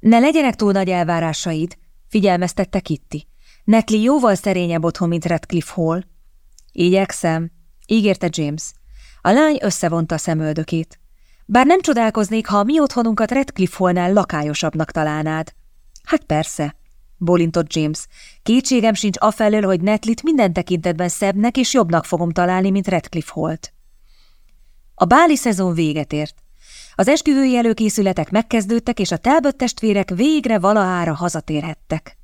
Ne legyenek túl nagy elvárásaid, figyelmeztette Kitty. Netli jóval szerényebb otthon, mint Redcliffe Hall. Igyekszem, ígérte James. A lány összevonta a szemöldökét. Bár nem csodálkoznék, ha a mi otthonunkat Redcliffe Hallnál lakályosabbnak találnád. Hát persze, bólintott James. Kétségem sincs afelől, hogy Netlit minden tekintetben szebbnek és jobbnak fogom találni, mint Redcliffe Holt. A báli szezon véget ért. Az esküvői előkészületek megkezdődtek, és a Talbot testvérek végre valahára hazatérhettek.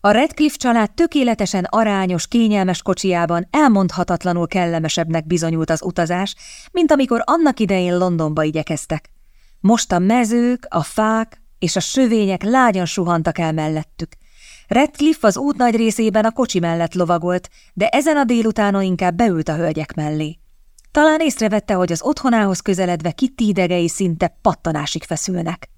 A Redcliffe család tökéletesen arányos, kényelmes kocsiában elmondhatatlanul kellemesebbnek bizonyult az utazás, mint amikor annak idején Londonba igyekeztek. Most a mezők, a fák és a sövények lágyan suhantak el mellettük. Redcliffe az út nagy részében a kocsi mellett lovagolt, de ezen a délutánon inkább beült a hölgyek mellé. Talán észrevette, hogy az otthonához közeledve Kitty szinte pattanásig feszülnek.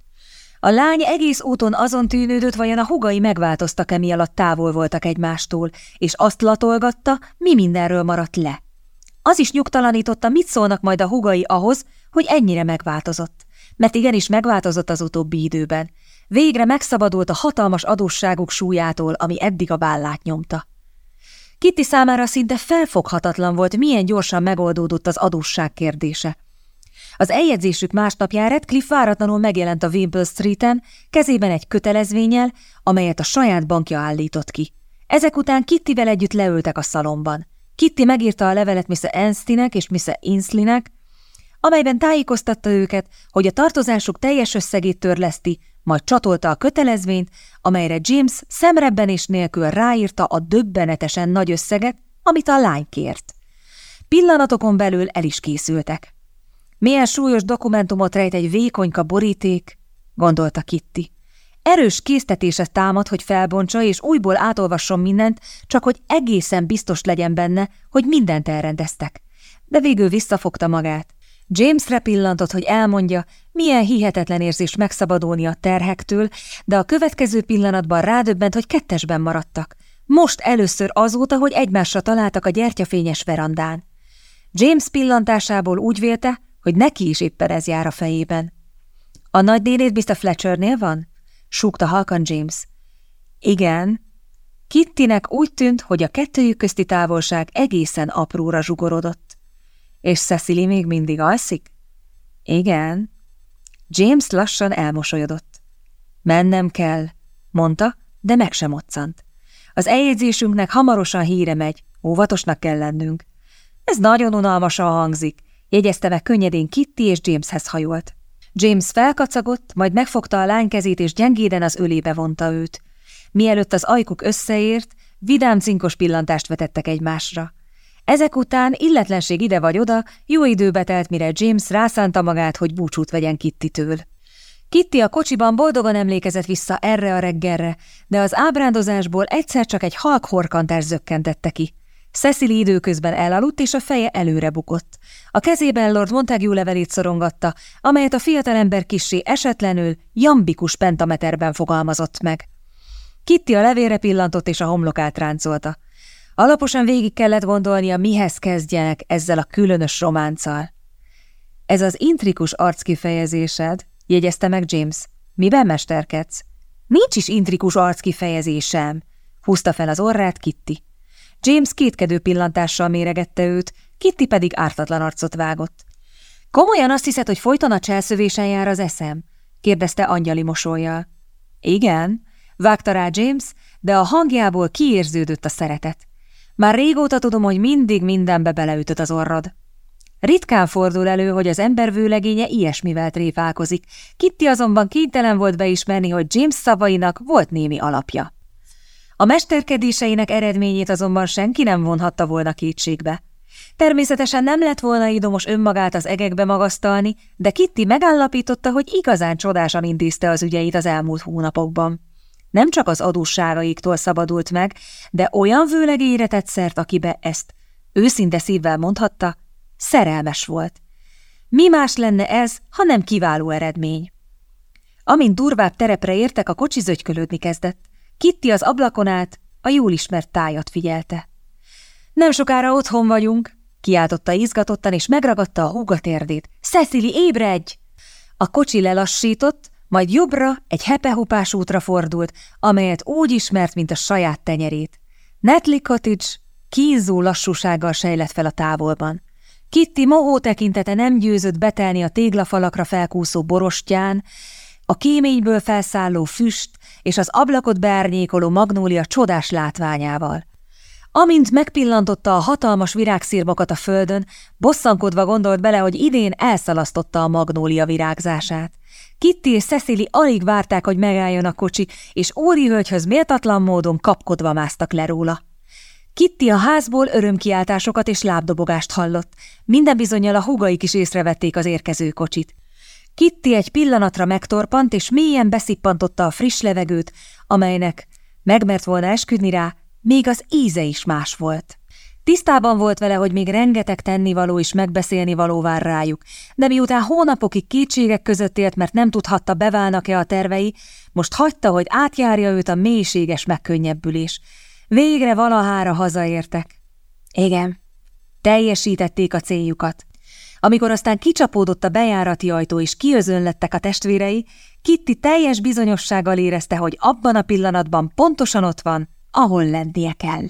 A lány egész úton azon tűnődött, vajon a hugai megváltoztak-e mi alatt távol voltak egymástól, és azt latolgatta, mi mindenről maradt le. Az is nyugtalanította, mit szólnak majd a hugai ahhoz, hogy ennyire megváltozott. Mert igenis megváltozott az utóbbi időben. Végre megszabadult a hatalmas adósságok súlyától, ami eddig a vállát nyomta. Kitty számára szinte felfoghatatlan volt, milyen gyorsan megoldódott az adósság kérdése. Az eljegyzésük másnapján Redcliffe váratlanul megjelent a Wimple Street-en, kezében egy kötelezvényel, amelyet a saját bankja állított ki. Ezek után Kittyvel együtt leültek a szalomban. Kitty megírta a levelet Mr. Enstinek és Mr. Inslinek, amelyben tájékoztatta őket, hogy a tartozásuk teljes összegét törleszti, majd csatolta a kötelezvényt, amelyre James szemrebbenés nélkül ráírta a döbbenetesen nagy összeget, amit a lány kért. Pillanatokon belül el is készültek. Milyen súlyos dokumentumot rejt egy vékonyka boríték, gondolta Kitty. Erős késztetése támad, hogy felbontsa és újból átolvasson mindent, csak hogy egészen biztos legyen benne, hogy mindent elrendeztek. De végül visszafogta magát. Jamesre pillantott, hogy elmondja, milyen hihetetlen érzés megszabadulni a terhektől, de a következő pillanatban rádöbbent, hogy kettesben maradtak. Most először azóta, hogy egymásra találtak a gyertyafényes verandán. James pillantásából úgy vélte, hogy neki is éppen ez jár a fejében. A nagydénét Mr. Fletchernél van? súgta halkan James. Igen. Kittinek úgy tűnt, hogy a kettőjük közti távolság egészen apróra zsugorodott. És Cecily még mindig alszik? Igen. James lassan elmosolyodott. Mennem kell, mondta, de meg sem moccant. Az eljegyzésünknek hamarosan híre megy, óvatosnak kell lennünk. Ez nagyon unalmasan hangzik, jegyezte meg könnyedén Kitty és Jameshez hajolt. James felkacagott, majd megfogta a lány kezét és gyengéden az ölébe vonta őt. Mielőtt az ajkuk összeért, vidám cinkos pillantást vetettek egymásra. Ezek után illetlenség ide vagy oda, jó időbe telt, mire James rászánta magát, hogy búcsút vegyen Kitty-től. Kitty a kocsiban boldogan emlékezett vissza erre a reggelre, de az ábrándozásból egyszer csak egy halk horkantás zökkentette ki. Cecily időközben elaludt, és a feje előre bukott. A kezében Lord Montague levelét szorongatta, amelyet a fiatalember kissé esetlenül, jambikus pentameterben fogalmazott meg. Kitty a levére pillantott, és a homlokát ráncolta. Alaposan végig kellett gondolnia, mihez kezdjenek ezzel a különös románccal. Ez az intrikus arckifejezésed, jegyezte meg James. Miben mesterkedsz? Nincs is intrikus arckifejezésem, húzta fel az orrát Kitty. James kétkedő pillantással méregette őt, Kitty pedig ártatlan arcot vágott. Komolyan azt hiszed, hogy folyton a cselszövésen jár az eszem? kérdezte angyali mosolyjal. Igen, vágta rá James, de a hangjából kiérződött a szeretet. Már régóta tudom, hogy mindig mindenbe beleütött az orrod. Ritkán fordul elő, hogy az ember vőlegénye ilyesmivel tréfálkozik, Kitty azonban kénytelen volt beismerni, hogy James szavainak volt némi alapja. A mesterkedéseinek eredményét azonban senki nem vonhatta volna kétségbe. Természetesen nem lett volna idomos önmagát az egekbe magasztalni, de Kitty megállapította, hogy igazán csodásan intézte az ügyeit az elmúlt hónapokban. Nem csak az adósságaiktól szabadult meg, de olyan vőlegényre tett szert, akibe ezt őszinte szívvel mondhatta, szerelmes volt. Mi más lenne ez, ha nem kiváló eredmény? Amint durvább terepre értek, a kocsi zögykölődni kezdett. Kitty az ablakon át a jól ismert tájat figyelte. Nem sokára otthon vagyunk, kiáltotta izgatottan, és megragadta a húgatérdét. Cecily, ébredj! A kocsi lelassított, majd jobbra egy hepehupás útra fordult, amelyet úgy ismert, mint a saját tenyerét. Netli Cottage kínzó lassúsággal sejlett fel a távolban. Kitty mohó tekintete nem győzött betelni a téglafalakra felkúszó borostyán, a kéményből felszálló füst és az ablakot beárnyékoló magnólia csodás látványával. Amint megpillantotta a hatalmas virágszírmokat a földön, bosszankodva gondolt bele, hogy idén elszalasztotta a magnólia virágzását. Kitty és Cecily alig várták, hogy megálljon a kocsi, és Óri hölgyhöz méltatlan módon kapkodva másztak le róla. Kitty a házból örömkiáltásokat és lábdobogást hallott. Minden bizonyal a húgaik is észrevették az érkező kocsit. Kitty egy pillanatra megtorpant, és mélyen beszippantotta a friss levegőt, amelynek, megmert volna esküdni rá, még az íze is más volt. Tisztában volt vele, hogy még rengeteg tennivaló is megbeszélni való vár rájuk, de miután hónapokig kétségek között élt, mert nem tudhatta, beválnak-e a tervei, most hagyta, hogy átjárja őt a mélységes megkönnyebbülés. Végre valahára hazaértek. Igen, teljesítették a céljukat. Amikor aztán kicsapódott a bejárati ajtó és kiözönlettek a testvérei, Kitty teljes bizonyossággal érezte, hogy abban a pillanatban pontosan ott van, ahol lennie kell.